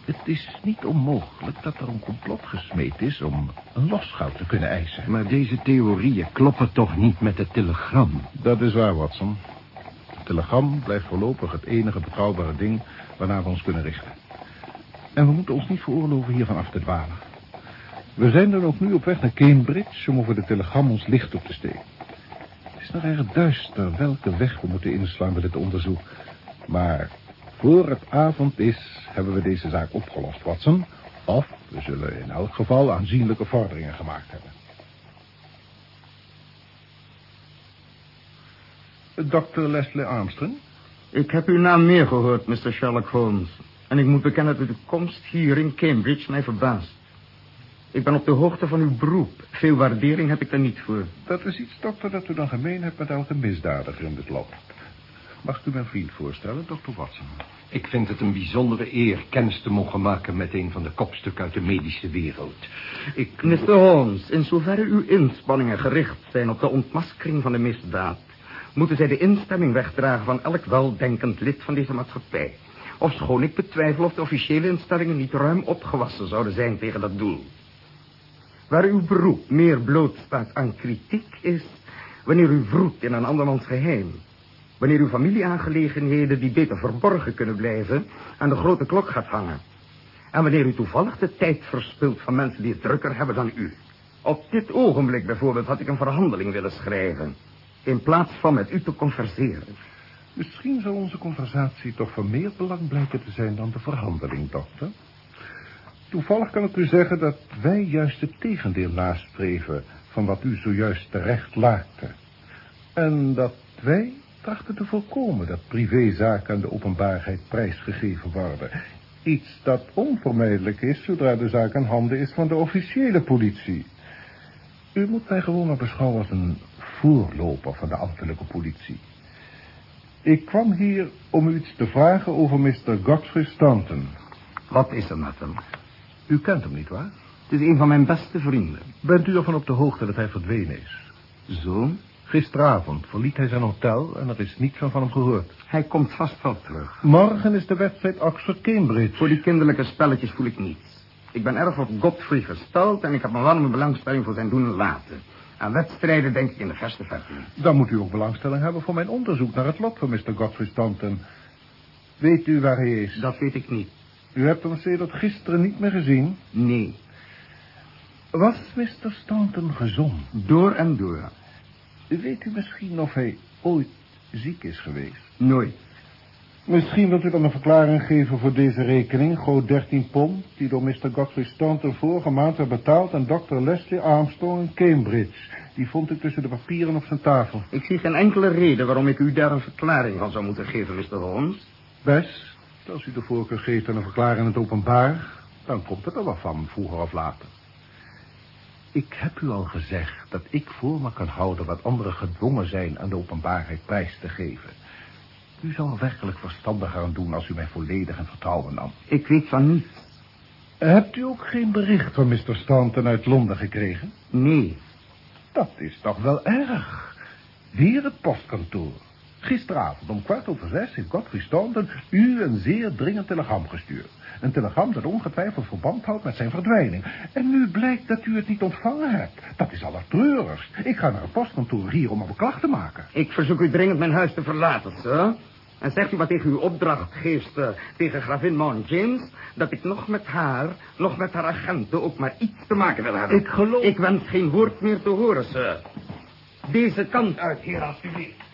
Speaker 2: Het is niet onmogelijk dat er een complot gesmeed is om een losgeld te kunnen eisen.
Speaker 6: Maar deze theorieën kloppen toch niet met het telegram?
Speaker 3: Dat is waar, Watson. Het telegram blijft voorlopig het enige betrouwbare ding waarnaar we ons kunnen richten. En we moeten ons niet veroorloven hiervan af te dwalen. We zijn dan ook nu op weg naar Cambridge om over de telegram ons licht op te steken. Het is nog erg duister welke weg we moeten inslaan met dit onderzoek. Maar voor het avond is, hebben we deze zaak opgelost, Watson. Of we zullen in elk geval aanzienlijke vorderingen gemaakt hebben. Dr. Leslie Armstrong?
Speaker 9: Ik heb uw naam meer gehoord, Mr. Sherlock Holmes. En ik moet bekennen dat uw komst hier in Cambridge mij verbaast. Ik ben op de hoogte van uw beroep. Veel waardering heb ik er niet voor.
Speaker 3: Dat is iets, dokter, dat u dan gemeen hebt met elke misdadiger in dit land. Mag ik u mijn vriend voorstellen, dokter Watson?
Speaker 2: Ik vind het een bijzondere eer kennis te mogen maken met een van de kopstukken uit de medische wereld. Ik...
Speaker 9: Mr. Holmes, in zoverre uw inspanningen gericht zijn op de ontmaskering van de misdaad... moeten zij de instemming wegdragen van elk weldenkend lid van deze maatschappij. Ofschoon ik betwijfel of de officiële instellingen niet ruim opgewassen zouden zijn tegen dat doel. Waar uw beroep meer blootstaat aan kritiek is... wanneer u vroet in een andermans geheim... Wanneer uw familieaangelegenheden die beter verborgen kunnen blijven... aan de grote klok gaat hangen. En wanneer u toevallig de tijd verspilt van mensen die het drukker hebben dan u. Op dit ogenblik bijvoorbeeld had ik een verhandeling willen schrijven. In plaats van met u te converseren.
Speaker 3: Misschien zou onze conversatie toch van meer belang blijken te zijn dan de verhandeling, dokter. Toevallig kan ik u zeggen dat wij juist het tegendeel nastreven van wat u zojuist terecht laakte. En dat wij trachten te voorkomen dat privézaken aan de openbaarheid prijsgegeven worden. Iets dat onvermijdelijk is zodra de zaak aan handen is van de officiële politie. U moet mij gewoon maar beschouwen als een voorloper van de ambtelijke politie. Ik kwam hier om u iets te vragen over Mr. Godfrey Stanton.
Speaker 9: Wat is er met hem?
Speaker 3: U kent hem niet, waar?
Speaker 9: Het is een van mijn beste vrienden.
Speaker 3: Bent u ervan op de hoogte dat hij verdwenen is?
Speaker 9: Zo?
Speaker 3: Gisteravond verliet hij zijn hotel en er is niets van hem gehoord.
Speaker 9: Hij komt vast wel terug.
Speaker 3: Morgen is de wedstrijd Oxford-Cambridge.
Speaker 9: Voor die kinderlijke spelletjes voel ik niets. Ik ben erg op Godfrey gesteld en ik heb een warme belangstelling voor zijn doen en laten. Aan wedstrijden denk ik in de verste verte.
Speaker 3: Dan moet u ook belangstelling hebben voor mijn onderzoek naar het lot van Mr. Godfrey Stanton. Weet u waar hij is?
Speaker 9: Dat weet ik niet.
Speaker 3: U hebt hem sedert gisteren niet meer gezien?
Speaker 9: Nee.
Speaker 3: Was Mr. Stanton gezond?
Speaker 9: Door en door.
Speaker 3: Weet u misschien of hij ooit ziek is geweest?
Speaker 9: Nooit.
Speaker 3: Misschien wilt u dan een verklaring geven voor deze rekening, groot 13 pond, die door Mr. Godfrey Stanton vorige maand werd betaald aan Dr. Leslie Armstrong in Cambridge. Die vond ik tussen de papieren op zijn tafel.
Speaker 9: Ik zie geen enkele reden waarom ik u daar een verklaring van zou moeten geven, Mr. Holmes.
Speaker 3: Best, als u de voorkeur geeft aan een verklaring in het openbaar, dan komt het er wel van, vroeger of later. Ik heb u al gezegd dat ik voor me kan houden wat anderen gedwongen zijn aan de openbaarheid prijs te geven. U zou er werkelijk verstandig aan doen als u mij volledig in vertrouwen nam.
Speaker 9: Ik weet van niets.
Speaker 3: Hebt u ook geen bericht van Mr. Stanton uit Londen gekregen?
Speaker 9: Nee.
Speaker 3: Dat is toch wel erg. Weer het postkantoor. Gisteravond om kwart over zes heeft Godfrey Stanton u een zeer dringend telegram gestuurd. Een telegram dat ongetwijfeld verband houdt met zijn verdwijning. En nu blijkt dat u het niet ontvangen hebt. Dat is allertreurigst. Ik ga naar het postkantoor hier om een beklag te maken.
Speaker 9: Ik verzoek u dringend mijn huis te verlaten, sir. En zegt u maar tegen uw opdrachtgeefster, tegen gravin Mount James... dat ik nog met haar, nog met haar agenten ook maar iets te maken wil hebben.
Speaker 3: Ik geloof...
Speaker 9: Ik wens geen woord meer te horen, sir. Deze kant uit, hier, alstublieft.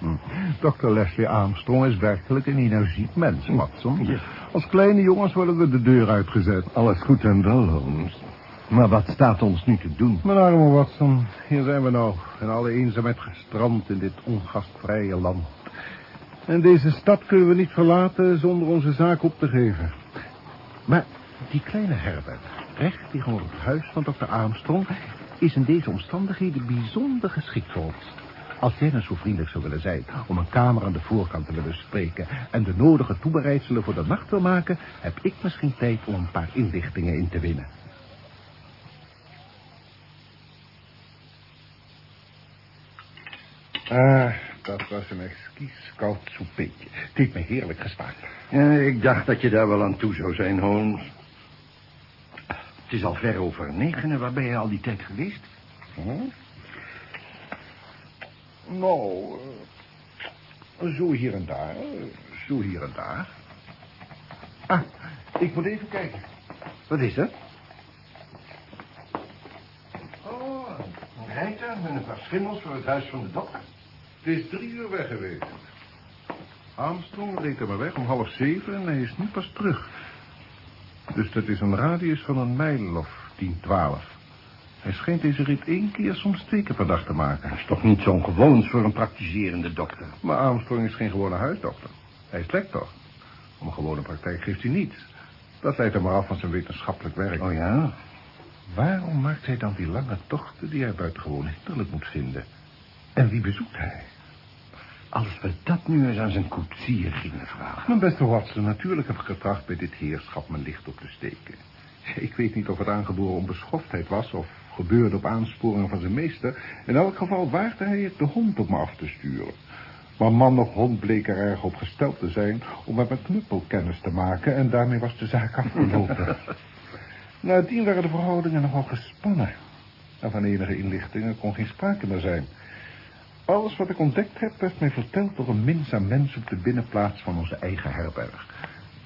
Speaker 3: Dr. Leslie Armstrong is werkelijk een energiek mens, Watson. Als kleine jongens worden we de deur uitgezet.
Speaker 6: Alles goed en wel, Holmes. Maar wat staat ons nu te doen?
Speaker 3: Mijn arme Watson, hier zijn we nou. In alle eenzaamheid gestrand in dit ongastvrije land. En deze stad kunnen we niet verlaten zonder onze zaak op te geven. Maar die kleine herberg, recht tegenover het huis van dokter Armstrong... is in deze omstandigheden bijzonder geschikt voor ons. Als jij nou zo vriendelijk zou willen zijn om een kamer aan de voorkant te willen spreken... en de nodige toebereidselen voor de nacht wil maken... heb ik misschien tijd om een paar inlichtingen in te winnen. Ah, Dat was een exquis koud soupeetje. Het heeft me heerlijk gesmaakt.
Speaker 2: Ja, ik dacht dat je daar wel aan toe zou zijn, Holmes. Het is al ver over negen. Waar ben je al die tijd geweest?
Speaker 3: Hm? Nou, eh, zo hier en daar. Zo hier en daar. Ah, ik moet even kijken.
Speaker 2: Wat is er? Oh, een rijtuig met een paar schimmels voor het huis van de dokter.
Speaker 3: Het is drie uur weg geweest. Armstrong reed er maar weg om half zeven en hij is nu pas terug. Dus dat is een radius van een mijl of tien, twaalf. Hij schijnt deze rit één keer, soms twee keer per dag te maken.
Speaker 2: Dat is toch niet zo'n gewoons voor een praktiserende dokter?
Speaker 3: Maar Armstrong is geen gewone huisdokter. Hij is lector. Om een gewone praktijk geeft hij niets. Dat leidt hem maar af van zijn wetenschappelijk werk.
Speaker 2: Oh ja?
Speaker 3: Waarom maakt hij dan die lange tochten die hij buitengewoon hinderlijk moet vinden? En wie bezoekt hij?
Speaker 2: Als we dat nu eens aan zijn koetsier gingen vragen.
Speaker 3: Mijn beste Watson, natuurlijk heb ik getracht bij dit heerschap mijn licht op te steken. Ik weet niet of het aangeboren onbeschoftheid was of gebeurde op aansporing van zijn meester. In elk geval waagde hij het de hond op me af te sturen. Maar man of hond bleek er erg op gesteld te zijn om met mijn knuppel kennis te maken en daarmee was de zaak afgelopen. Nadien waren de verhoudingen nogal gespannen. En van enige inlichtingen kon geen sprake meer zijn. Alles wat ik ontdekt heb, werd mij verteld door een minzaam mens op de binnenplaats van onze eigen herberg.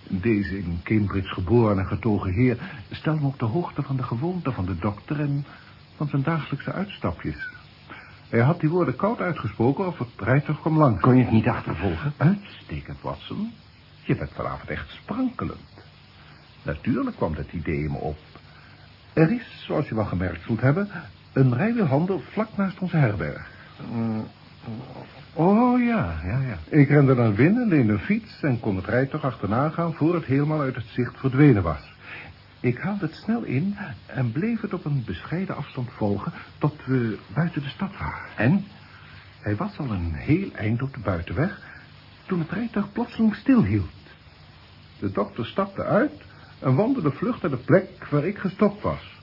Speaker 3: Deze in Cambridge geboren en getogen heer stelde me op de hoogte van de gewoonte van de dokter en van zijn dagelijkse uitstapjes. Hij had die woorden koud uitgesproken of het rijtuig kwam langs.
Speaker 2: Kon je het niet achtervolgen?
Speaker 3: Uitstekend, Watson. Je bent vanavond echt sprankelend. Natuurlijk kwam dat idee in me op. Er is, zoals je wel gemerkt zult hebben, een rijwielhandel vlak naast onze herberg. Oh ja, ja, ja. Ik rende naar binnen, leende een fiets en kon het rijtuig achterna gaan voor het helemaal uit het zicht verdwenen was. Ik haalde het snel in en bleef het op een bescheiden afstand volgen tot we buiten de stad waren. En? Hij was al een heel eind op de buitenweg toen het rijtuig plotseling stilhield. De dokter stapte uit en wandelde vlug naar de plek waar ik gestopt was.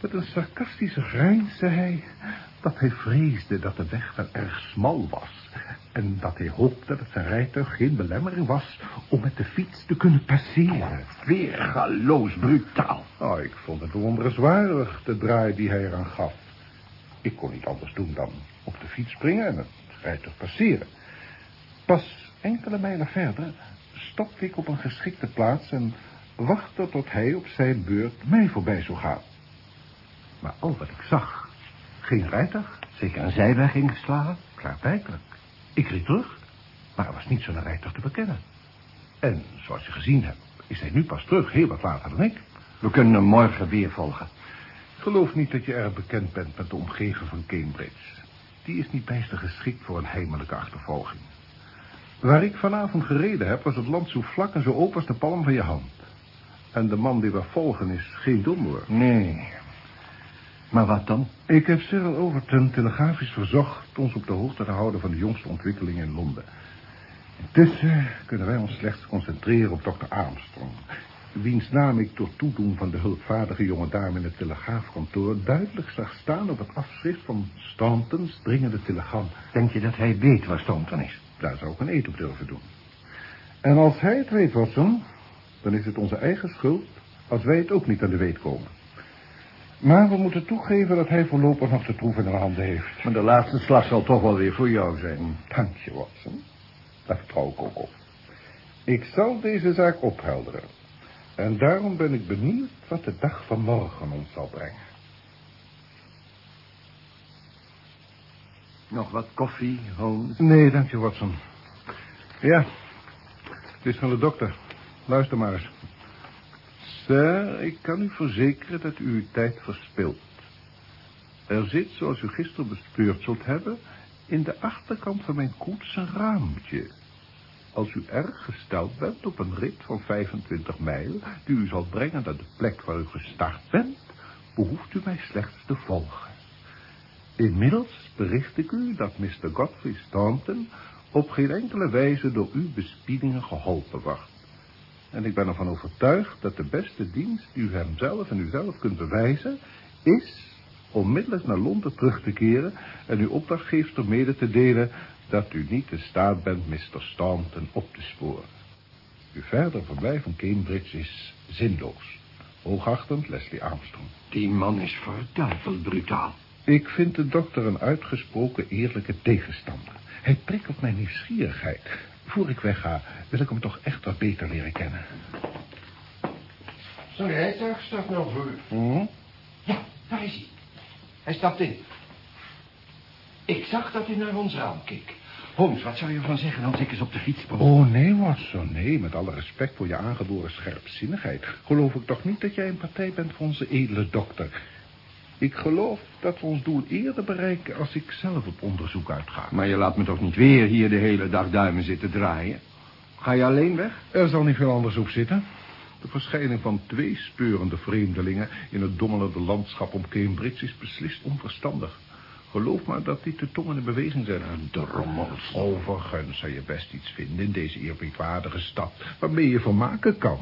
Speaker 3: Met een sarcastische grijns zei hij dat hij vreesde dat de weg wel erg smal was en dat hij hoopte dat zijn rijtuig geen belemmering was om met de fiets te kunnen passeren.
Speaker 2: Weergaloos brutaal.
Speaker 3: Oh, ik vond het bewonderenswaardig, de draai die hij eraan gaf. Ik kon niet anders doen dan op de fiets springen en het rijtuig passeren. Pas enkele mijlen verder stopte ik op een geschikte plaats en wachtte tot hij op zijn beurt mij voorbij zou gaan. Maar al wat ik zag, geen rijtuig,
Speaker 2: Zeker een zijweg ingeslagen?
Speaker 3: klaarblijkelijk. Ik reed terug, maar er was niet zo'n rijtuig te bekennen. En zoals je gezien hebt, is hij nu pas terug, heel wat later dan ik.
Speaker 2: We kunnen hem morgen weer volgen.
Speaker 3: Ik geloof niet dat je erg bekend bent met de omgeving van Cambridge. Die is niet bijster geschikt voor een heimelijke achtervolging. Waar ik vanavond gereden heb, was het land zo vlak en zo open als de palm van je hand. En de man die we volgen is geen domboer.
Speaker 2: Nee. Maar wat dan?
Speaker 3: Ik heb Cyril Overton telegrafisch verzocht ons op de hoogte te houden van de jongste ontwikkelingen in Londen. Intussen kunnen wij ons slechts concentreren op dokter Armstrong, wiens naam ik door toedoen van de hulpvaardige jonge dame in het telegraafkantoor duidelijk zag staan op het afschrift van Staunton's dringende telegram.
Speaker 2: Denk je dat hij weet waar Staunton is?
Speaker 3: Daar zou ik een eet op durven doen. En als hij het weet, Watson, dan is het onze eigen schuld als wij het ook niet aan de weet komen. Maar we moeten toegeven dat hij voorlopig nog de troef in de handen heeft.
Speaker 2: Maar de laatste slag zal toch wel weer voor jou zijn.
Speaker 3: Dank je, Watson. Daar vertrouw ik ook op. Ik zal deze zaak ophelderen. En daarom ben ik benieuwd wat de dag van morgen ons zal brengen.
Speaker 2: Nog wat koffie, Holmes?
Speaker 3: Nee, dank je, Watson. Ja, het is van de dokter. Luister maar eens. Sir, ik kan u verzekeren dat u uw tijd verspilt. Er zit, zoals u gisteren bespeurd zult hebben, in de achterkant van mijn koets een raampje. Als u erg gesteld bent op een rit van 25 mijl, die u zal brengen naar de plek waar u gestart bent, behoeft u mij slechts te volgen. Inmiddels bericht ik u dat Mr. Godfrey Staunton op geen enkele wijze door uw bespiedingen geholpen wordt. En ik ben ervan overtuigd dat de beste dienst die u hemzelf en uzelf kunt bewijzen, is onmiddellijk naar Londen terug te keren en uw opdrachtgeefster mede te delen dat u niet in staat bent Mr. Staunton op te sporen. Uw verder verblijf in Cambridge is zinloos. Hoogachtend Leslie Armstrong.
Speaker 2: Die man is verduiveld brutaal.
Speaker 3: Ik vind de dokter een uitgesproken eerlijke tegenstander. Hij prikkelt mijn nieuwsgierigheid. Voor ik wegga, wil ik hem toch echt wat beter leren kennen.
Speaker 2: Zo'n rijtuig staat nou voor u.
Speaker 3: Hm?
Speaker 2: Ja, daar is hij. Hij stapt in. Ik zag dat hij naar ons raam keek. Holmes, wat zou je ervan zeggen als ik eens op de fiets sprong?
Speaker 3: Oh, nee, Watson, nee. Met alle respect voor je aangeboren scherpzinnigheid... geloof ik toch niet dat jij een partij bent voor onze edele dokter. Ik geloof dat we ons doel eerder bereiken als ik zelf op onderzoek uitga.
Speaker 2: Maar je laat me toch niet weer hier de hele dag duimen zitten draaien? Ga je alleen weg?
Speaker 3: Er zal niet veel anders op zitten. De verschijning van twee speurende vreemdelingen... in het dommelende landschap om Cambridge is beslist onverstandig. Geloof maar dat die te tongen in beweging zijn. En drommels. Overigens zou je best iets vinden in deze eerbiedwaardige stad... waarmee je vermaken kan.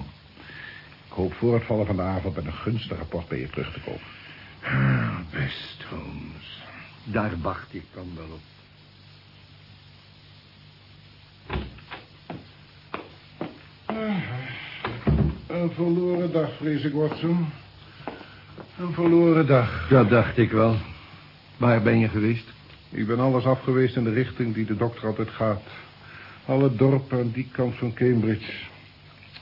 Speaker 3: Ik hoop voor het vallen van de avond met een gunstig rapport bij je terug te komen.
Speaker 2: Ah, best, Holmes. Daar wacht ik dan wel op.
Speaker 3: Een verloren dag, vrees ik, Watson. Een verloren dag.
Speaker 2: Dat dacht ik wel. Waar ben je geweest?
Speaker 3: Ik ben alles afgeweest in de richting die de dokter altijd gaat. Alle dorpen aan die kant van Cambridge.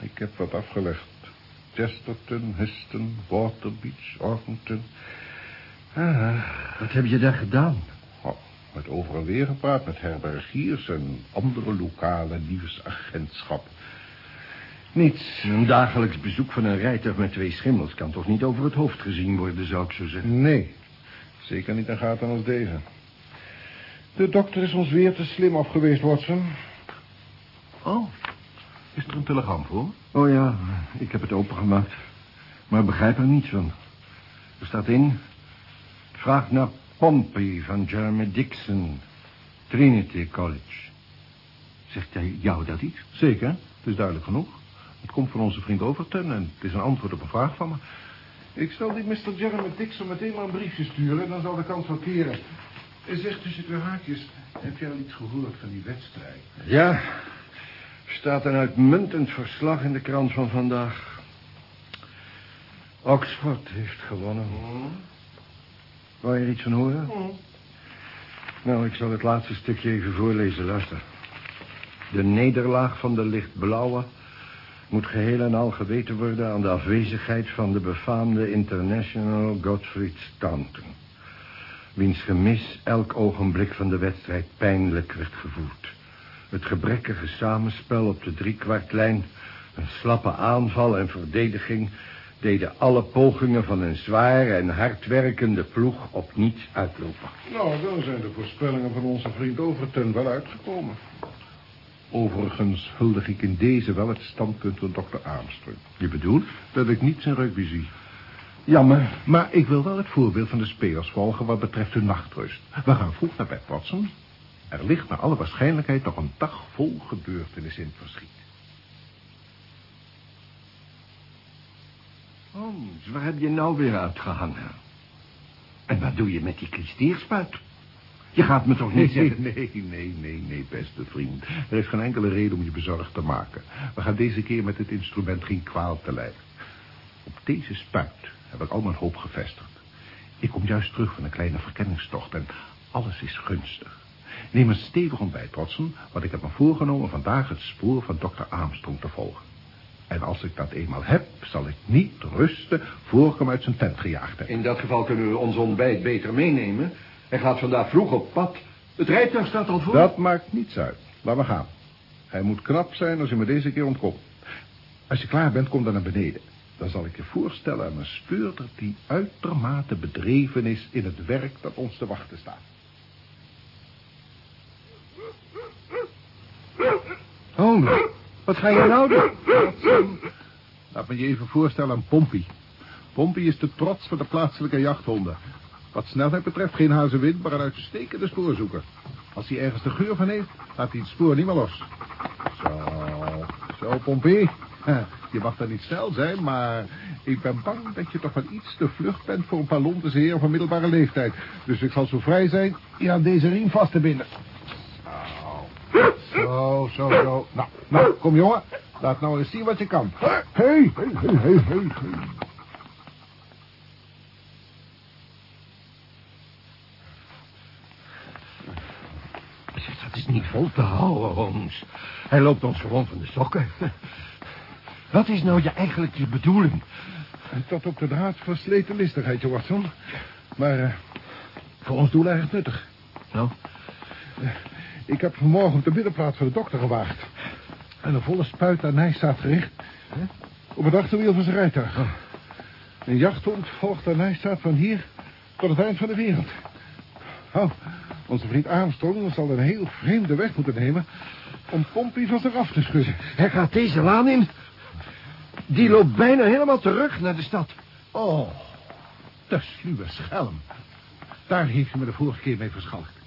Speaker 3: Ik heb wat afgelegd. Chesterton, Huston, Waterbeach, Orpington. Ah,
Speaker 2: Wat heb je daar gedaan?
Speaker 3: oh, met over en weer gepraat met herbergiers en andere lokale nieuwsagentschap. Niets.
Speaker 2: Een dagelijks bezoek van een rijtuig met twee schimmels... kan toch niet over het hoofd gezien worden, zou ik zo zeggen.
Speaker 3: Nee, zeker niet een gaten als deze. De dokter is ons weer te slim af geweest, Watson. Oh, is er een telegram voor?
Speaker 2: Oh ja, ik heb het opengemaakt. Maar begrijp er niets van. Er staat in... Vraag naar Pompey van Jeremy Dixon. Trinity College. Zegt hij jou dat iets?
Speaker 3: Zeker, het is duidelijk genoeg. Het komt van onze vriend Overton en het is een antwoord op een vraag van me. Ik zal die Mr. Jeremy Dixon meteen maar een briefje sturen... en dan zal de kans wel keren. Zeg tussen de haakjes, heb jij al iets gehoord van die wedstrijd?
Speaker 2: Ja, staat een uitmuntend verslag in de krant van vandaag. Oxford heeft gewonnen. Wou je er iets van horen? Nou, ik zal het laatste stukje even voorlezen, luister. De nederlaag van de lichtblauwe moet geheel en al geweten worden aan de afwezigheid van de befaamde international Gottfried Stanton. Wiens gemis elk ogenblik van de wedstrijd pijnlijk werd gevoeld. Het gebrekkige samenspel op de driekwartlijn, een slappe aanval en verdediging deden alle pogingen van een zware en hardwerkende ploeg op niets uitlopen.
Speaker 3: Nou, dan zijn de voorspellingen van onze vriend Overton wel uitgekomen. Overigens huldig ik in deze wel het standpunt van dokter Armstrong.
Speaker 2: Je bedoelt?
Speaker 3: Dat ik niets in rugby zie.
Speaker 2: Jammer.
Speaker 3: Maar ik wil wel het voorbeeld van de spelers volgen wat betreft hun nachtrust. We gaan vroeg naar bed, Watson. Er ligt naar alle waarschijnlijkheid nog een dag vol gebeurtenissen in het verschiet.
Speaker 2: Holmes, waar heb je nou weer uitgehangen? En wat doe je met die klisteerspuit? Je gaat me toch niet
Speaker 3: Nee,
Speaker 2: zeggen...
Speaker 3: nee, nee, nee, nee, beste vriend. Er is geen enkele reden om je bezorgd te maken. We gaan deze keer met dit instrument geen kwaal te lijden. Op deze spuit heb ik al mijn hoop gevestigd. Ik kom juist terug van een kleine verkenningstocht en alles is gunstig. Neem een stevig ontbijt, Watson, want ik heb me voorgenomen vandaag het spoor van dokter Armstrong te volgen. En als ik dat eenmaal heb, zal ik niet rusten voor ik hem uit zijn tent gejaagd heb.
Speaker 2: In dat geval kunnen we ons ontbijt beter meenemen. Hij gaat vandaag vroeg op pad. Het rijtuig staat al voor.
Speaker 3: Dat maakt niets uit. Laat maar gaan. Hij moet knap zijn als hij me deze keer ontkomt. Als je klaar bent, kom dan naar beneden. Dan zal ik je voorstellen aan een speurder die uitermate bedreven is in het werk dat ons te wachten staat.
Speaker 2: Wat ga je nou doen?
Speaker 3: Laat me je even voorstellen aan Pompey. Pompey is de trots van de plaatselijke jachthonden. Wat snelheid betreft geen hazenwind, maar een uitstekende spoorzoeker. Als hij ergens de geur van heeft, laat hij het spoor niet meer los. Zo, zo Pompey. Je mag dan niet snel zijn, maar ik ben bang dat je toch wel iets te vlug bent voor een paar Londense heren van middelbare leeftijd. Dus ik zal zo vrij zijn je aan deze riem vast te binden. Zo, zo, zo. Nou, nou, kom jongen. Laat nou eens zien wat je kan. Hé, hé, hé, hé, hé.
Speaker 2: Zeg, dat is niet vol te houden, Holmes. Hij loopt ons gewoon van de sokken. Wat is nou je eigenlijk je bedoeling?
Speaker 3: En tot op de draad versleten listigheid, Watson. Maar eh, voor ons doel erg nuttig.
Speaker 2: Nou?
Speaker 3: Ik heb vanmorgen op de binnenplaats van de dokter gewaagd. En een volle spuit aan Nijstaat gericht. Op het achterwiel van zijn rijtuig. Een jachthond volgt aan Nijstaat van hier tot het eind van de wereld. Oh, onze vriend Armstrong zal een heel vreemde weg moeten nemen... om Pompey van zich af te schudden.
Speaker 2: Hij gaat deze laan in. Die loopt bijna helemaal terug naar de stad.
Speaker 3: Oh, de sluwe schelm. Daar heeft hij me de vorige keer mee verschalkt.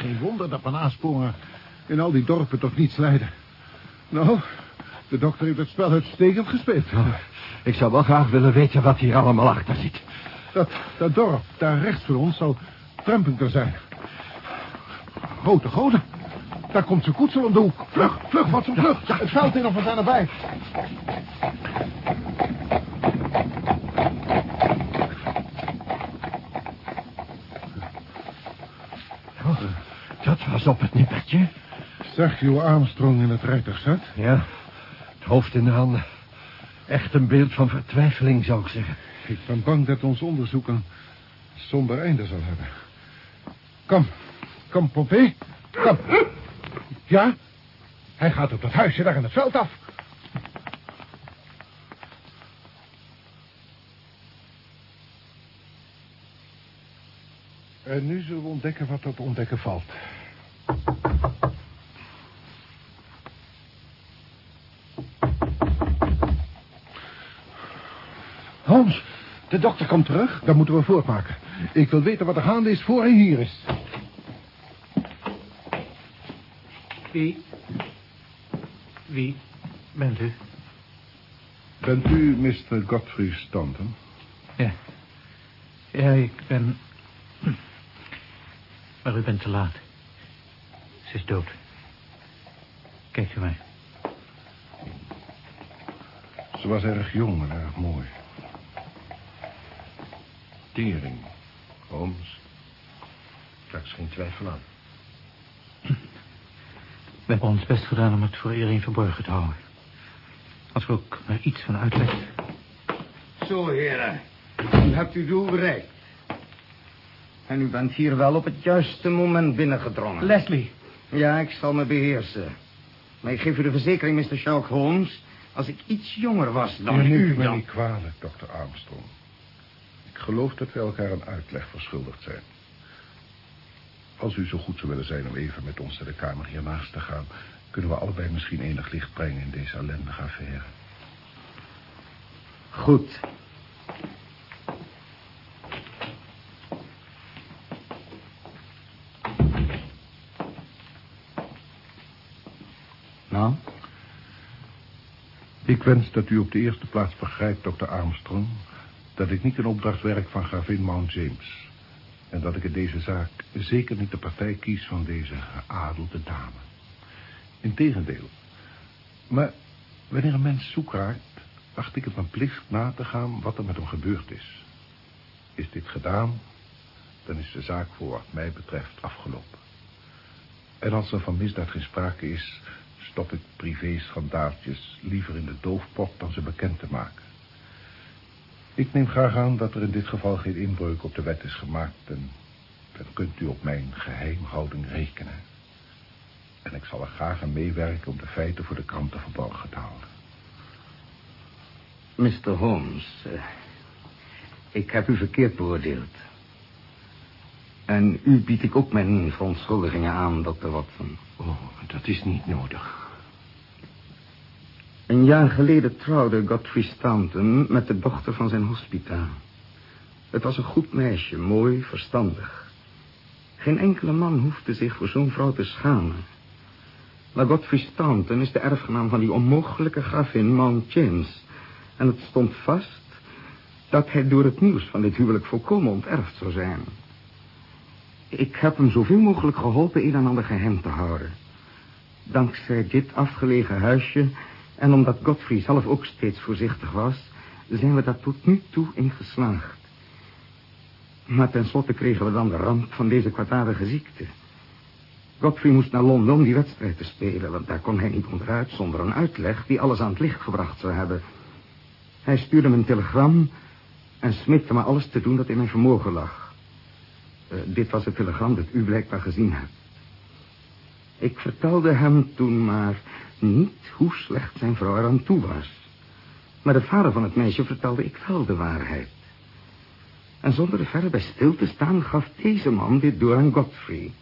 Speaker 3: Geen wonder dat mijn aansporen in al die dorpen tot niets leiden. Nou, de dokter heeft het spel uitstekend gespeeld.
Speaker 2: ik zou wel graag willen weten wat hier allemaal achter zit.
Speaker 3: Dat, dat dorp daar rechts van ons zal Trumpington zijn. Grote goden. Daar komt zijn koetsel om de hoek. Vlug, vlug, wat zo'n vlug. Het veld in of we zijn erbij.
Speaker 2: Oh, dat was op het nippertje.
Speaker 3: Sergio Armstrong in het rijtuig zat.
Speaker 2: Ja, het hoofd in de handen. Echt een beeld van vertwijfeling, zou ik zeggen.
Speaker 3: Ik ben bang dat ons onderzoek een somber einde zal hebben. Kom, kom, Pompey. Kom. Ja? Hij gaat op dat huisje daar in het veld af. En nu zullen we ontdekken wat te ontdekken valt. Hans, de dokter komt terug. Dan moeten we voortmaken. Ik wil weten wat er gaande is voor hij hier is.
Speaker 6: Wie? Wie bent u?
Speaker 3: Bent u Mr. Godfrey Stanton?
Speaker 6: Ja. Ja, ik ben... Maar u bent te laat. Ze is dood. Kijk u mij.
Speaker 3: Ze was erg jong en erg mooi.
Speaker 2: Tering, Holmes. Daar is geen twijfel aan.
Speaker 6: We hebben ons best gedaan om het voor iedereen verborgen te houden. Als we ook maar iets van uitleg.
Speaker 9: Zo, heren. U hebt uw doel bereikt. En u bent hier wel op het juiste moment binnengedrongen.
Speaker 6: Leslie.
Speaker 9: Ja, ik zal me beheersen. Maar ik geef u de verzekering, Mr. Sherlock Holmes... als ik iets jonger was dan
Speaker 3: u
Speaker 9: u,
Speaker 3: neemt me
Speaker 9: dan...
Speaker 3: niet kwalijk, dokter Armstrong. Ik geloof dat we elkaar een uitleg verschuldigd zijn. Als u zo goed zou willen zijn om even met ons naar de kamer hiernaast te gaan... kunnen we allebei misschien enig licht brengen in deze ellendige affaire.
Speaker 9: Goed. Nou?
Speaker 3: Ik wens dat u op de eerste plaats begrijpt, dokter Armstrong... dat ik niet in opdracht werk van gravin Mount James... en dat ik in deze zaak zeker niet de partij kies van deze geadelde dame. Integendeel. Maar wanneer een mens zoek raakt... acht ik het mijn plicht na te gaan wat er met hem gebeurd is. Is dit gedaan, dan is de zaak voor wat mij betreft afgelopen. En als er van misdaad geen sprake is... stop ik privé-schandaaltjes liever in de doofpot dan ze bekend te maken. Ik neem graag aan dat er in dit geval geen inbreuk op de wet is gemaakt... en dan kunt u op mijn geheimhouding rekenen. En ik zal er graag aan meewerken om de feiten voor de kranten verborgen te houden.
Speaker 9: Mr. Holmes, eh, ik heb u verkeerd beoordeeld. En u bied ik ook mijn verontschuldigingen aan, dokter Watson.
Speaker 2: Oh, dat is niet nodig.
Speaker 9: Een jaar geleden trouwde Godfrey Stanton met de dochter van zijn hospita. Het was een goed meisje, mooi, verstandig. Geen enkele man hoefde zich voor zo'n vrouw te schamen. Maar Godfrey Stanton is de erfgenaam van die onmogelijke gravin Mount James. En het stond vast dat hij door het nieuws van dit huwelijk volkomen onterfd zou zijn. Ik heb hem zoveel mogelijk geholpen een en ander geheim te houden. Dankzij dit afgelegen huisje en omdat Godfrey zelf ook steeds voorzichtig was, zijn we daar tot nu toe in geslaagd. Maar tenslotte kregen we dan de ramp van deze kwaadaardige ziekte. Godfrey moest naar Londen om die wedstrijd te spelen, want daar kon hij niet onderuit zonder een uitleg die alles aan het licht gebracht zou hebben. Hij stuurde me een telegram en smeekte me alles te doen dat in mijn vermogen lag. Uh, dit was het telegram dat u blijkbaar gezien hebt. Ik vertelde hem toen maar niet hoe slecht zijn vrouw eraan toe was. Maar de vader van het meisje vertelde ik wel de waarheid. En zonder er verder bij stil te staan gaf deze man dit door aan Godfrey.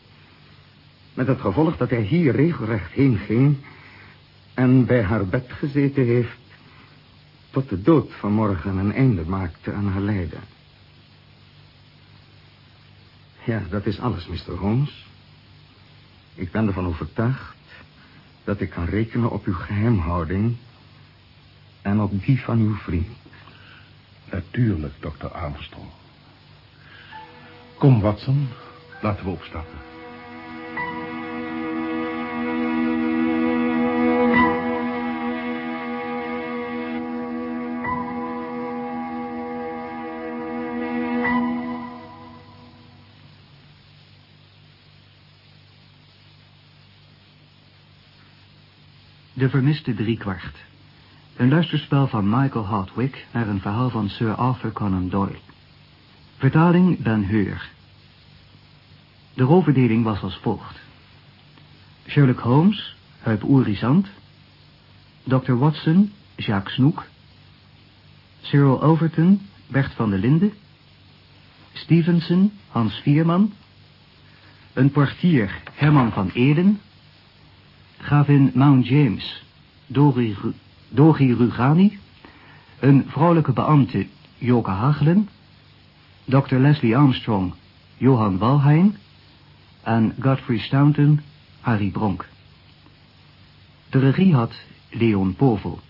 Speaker 9: Met het gevolg dat hij hier regelrecht heen ging... en bij haar bed gezeten heeft... tot de dood van morgen een einde maakte aan haar lijden. Ja, dat is alles, Mr. Holmes. Ik ben ervan overtuigd dat ik kan rekenen op uw geheimhouding... en op die van uw vriend.
Speaker 3: Natuurlijk, dokter Armstrong. Kom, Watson. Laten we opstappen.
Speaker 1: De vermiste driekwart. Een luisterspel van Michael Hardwick naar een verhaal van Sir Arthur Conan Doyle. Vertaling Ben Heur. De rolverdeling was als volgt. Sherlock Holmes, Huip Oerizant. Dr. Watson, Jacques Snoek. Cyril Overton, Bert van der Linde. Stevenson, Hans Vierman. Een portier, Herman van Eden. Gravin Mount James, Dori, Rugani. Een vrouwelijke beambte, Joke Hagelen. Dr. Leslie Armstrong, Johan Walheim. En Godfrey Staunton, Harry Bronk. De regie had Leon Povel.